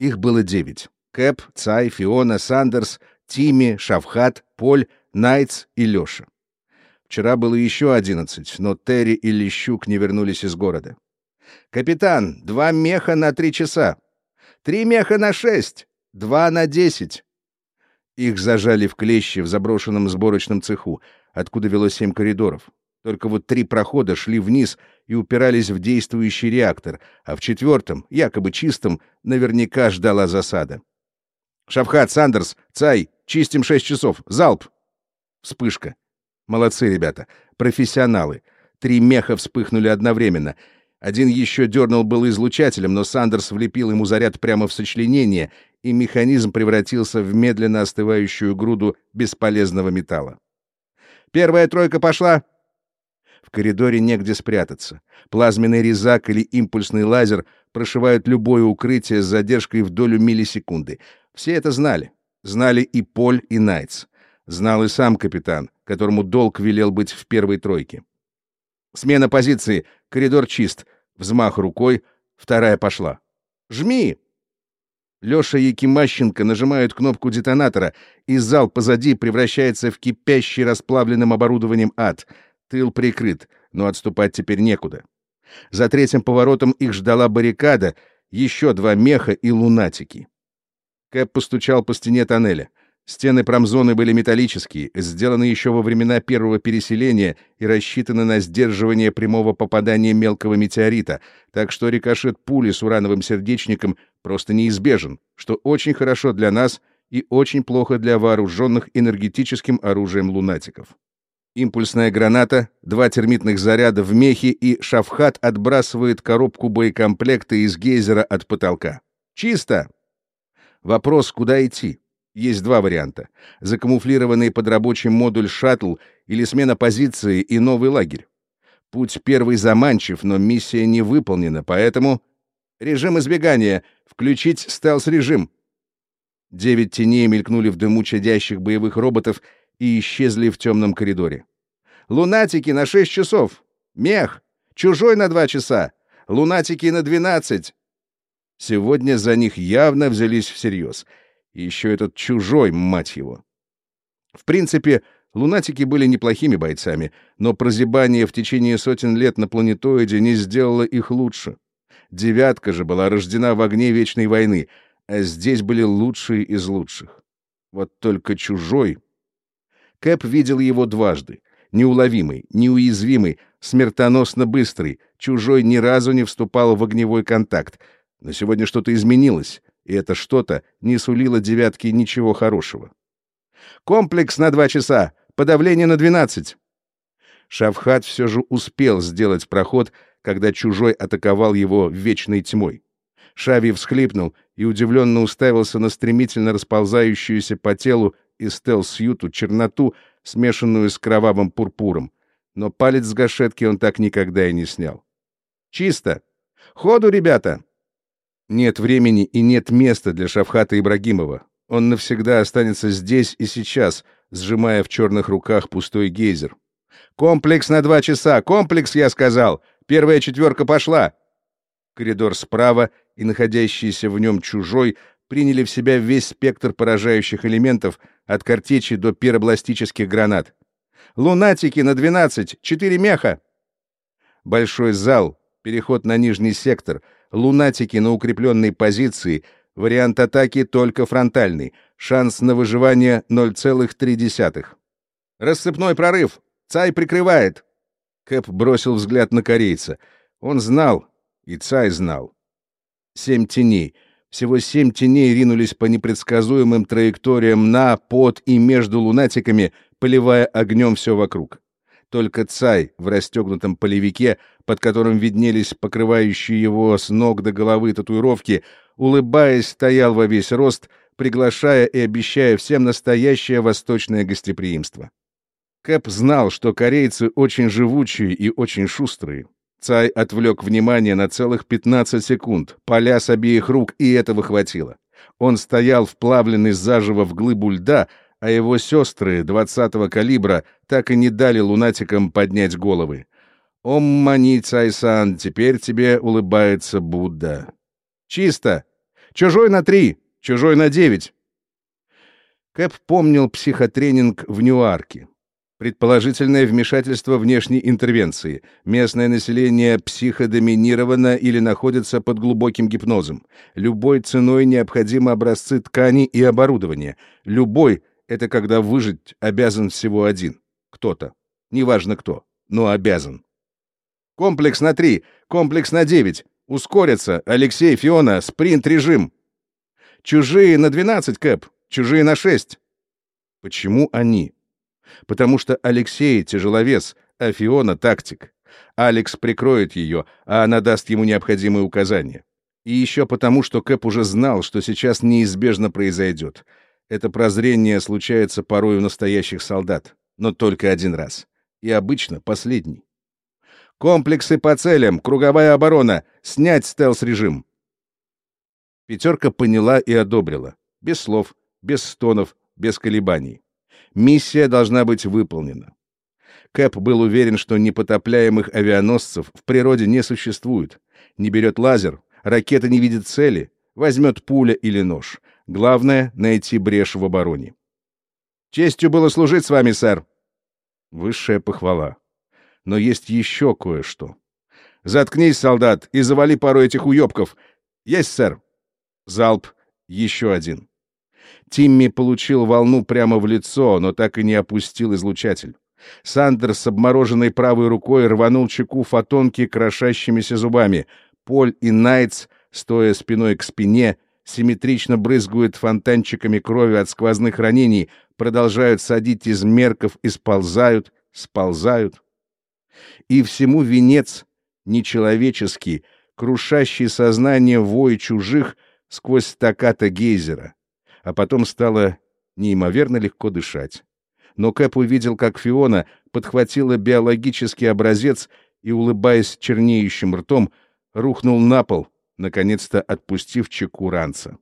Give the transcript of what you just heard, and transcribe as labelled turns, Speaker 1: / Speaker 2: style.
Speaker 1: Их было девять. Кэп, Цай, Фиона, Сандерс, Тими, Шавхат, Поль, Найтс и Лёша. Вчера было еще одиннадцать, но Терри и Лещук не вернулись из города. «Капитан, два меха на три часа. Три меха на шесть. Два на десять». Их зажали в клещи в заброшенном сборочном цеху, откуда вело семь коридоров. Только вот три прохода шли вниз и упирались в действующий реактор, а в четвертом, якобы чистом, наверняка ждала засада. «Шавхат, Сандерс, Цай, чистим шесть часов! Залп!» Вспышка. Молодцы, ребята, профессионалы. Три меха вспыхнули одновременно. Один еще дернул был излучателем, но Сандерс влепил ему заряд прямо в сочленение, и механизм превратился в медленно остывающую груду бесполезного металла. «Первая тройка пошла!» В коридоре негде спрятаться. Плазменный резак или импульсный лазер прошивают любое укрытие с задержкой в долю миллисекунды. Все это знали. Знали и Поль, и Найтс. Знал и сам капитан, которому долг велел быть в первой тройке. Смена позиции. Коридор чист. Взмах рукой. Вторая пошла. «Жми!» Леша Якимащенко нажимают кнопку детонатора, и зал позади превращается в кипящий расплавленным оборудованием ад — Тыл прикрыт, но отступать теперь некуда. За третьим поворотом их ждала баррикада, еще два меха и лунатики. Кэп постучал по стене тоннеля. Стены промзоны были металлические, сделаны еще во времена первого переселения и рассчитаны на сдерживание прямого попадания мелкого метеорита, так что рикошет пули с урановым сердечником просто неизбежен, что очень хорошо для нас и очень плохо для вооруженных энергетическим оружием лунатиков. Импульсная граната, два термитных заряда в мехе и Шафхат отбрасывает коробку боекомплекта из гейзера от потолка. Чисто! Вопрос, куда идти? Есть два варианта. Закамуфлированный под рабочий модуль шаттл или смена позиции и новый лагерь. Путь первый заманчив, но миссия не выполнена, поэтому... Режим избегания. Включить стелс-режим. Девять теней мелькнули в дыму чадящих боевых роботов — и исчезли в темном коридоре. «Лунатики на шесть часов! Мех! Чужой на два часа! Лунатики на двенадцать!» Сегодня за них явно взялись всерьез. И еще этот чужой, мать его. В принципе, лунатики были неплохими бойцами, но прозябание в течение сотен лет на планетоиде не сделало их лучше. Девятка же была рождена в огне Вечной войны, а здесь были лучшие из лучших. Вот только чужой Кэп видел его дважды. Неуловимый, неуязвимый, смертоносно быстрый, чужой ни разу не вступал в огневой контакт. Но сегодня что-то изменилось, и это что-то не сулило девятке ничего хорошего. «Комплекс на два часа! Подавление на двенадцать!» Шавхат все же успел сделать проход, когда чужой атаковал его вечной тьмой. Шави всхлипнул и удивленно уставился на стремительно расползающуюся по телу и стелс-сьюту черноту, смешанную с кровавым пурпуром. Но палец с гашетки он так никогда и не снял. «Чисто! Ходу, ребята!» Нет времени и нет места для Шавхата Ибрагимова. Он навсегда останется здесь и сейчас, сжимая в черных руках пустой гейзер. «Комплекс на два часа! Комплекс, я сказал! Первая четверка пошла!» Коридор справа и находящийся в нем чужой приняли в себя весь спектр поражающих элементов, от картечи до пиробластических гранат. «Лунатики на 12! Четыре меха!» Большой зал, переход на нижний сектор, лунатики на укрепленной позиции, вариант атаки только фронтальный, шанс на выживание 0,3. «Рассыпной прорыв! Цай прикрывает!» Кэп бросил взгляд на корейца. Он знал, и Цай знал. Семь теней — всего семь теней ринулись по непредсказуемым траекториям на, под и между лунатиками, поливая огнем все вокруг. Только Цай в расстегнутом полевике, под которым виднелись покрывающие его с ног до головы татуировки, улыбаясь, стоял во весь рост, приглашая и обещая всем настоящее восточное гостеприимство. Кэп знал, что корейцы очень живучие и очень шустрые. Цай отвлек внимание на целых 15 секунд, поля с обеих рук, и этого хватило. Он стоял вплавленный заживо в глыбу льда, а его сестры 20-го калибра так и не дали лунатикам поднять головы. «Ом мани, Цай-сан, теперь тебе улыбается Будда». «Чисто! Чужой на три! Чужой на девять!» Кэп помнил психотренинг в Ньюарке. Предположительное вмешательство внешней интервенции. Местное население психодоминировано или находится под глубоким гипнозом. Любой ценой необходимы образцы ткани и оборудования. Любой — это когда выжить обязан всего один. Кто-то. Неважно кто, но обязан. Комплекс на три, комплекс на девять. Ускориться. Алексей, Фиона, спринт-режим. Чужие на двенадцать, Кэп. Чужие на шесть. Почему они? Потому что Алексей — тяжеловес, а Фиона — тактик. Алекс прикроет ее, а она даст ему необходимые указания. И еще потому, что Кэп уже знал, что сейчас неизбежно произойдет. Это прозрение случается порой у настоящих солдат, но только один раз. И обычно последний. «Комплексы по целям, круговая оборона, снять стелс-режим!» Пятерка поняла и одобрила. Без слов, без стонов, без колебаний. Миссия должна быть выполнена. Кэп был уверен, что непотопляемых авианосцев в природе не существует. Не берет лазер, ракета не видит цели, возьмет пуля или нож. Главное — найти брешь в обороне. «Честью было служить с вами, сэр!» Высшая похвала. Но есть еще кое-что. «Заткнись, солдат, и завали пару этих уебков!» «Есть, сэр!» Залп. Еще один. Тимми получил волну прямо в лицо, но так и не опустил излучатель. Сандерс с обмороженной правой рукой рванул чеку фотонки крошащимися зубами. Поль и Найтс, стоя спиной к спине, симметрично брызгают фонтанчиками крови от сквозных ранений, продолжают садить из мерков и сползают, сползают. И всему венец нечеловеческий, крушащий сознание вой чужих сквозь стаката гейзера а потом стало неимоверно легко дышать. Но Кэп увидел, как Фиона подхватила биологический образец и, улыбаясь чернеющим ртом, рухнул на пол, наконец-то отпустив чеку ранца.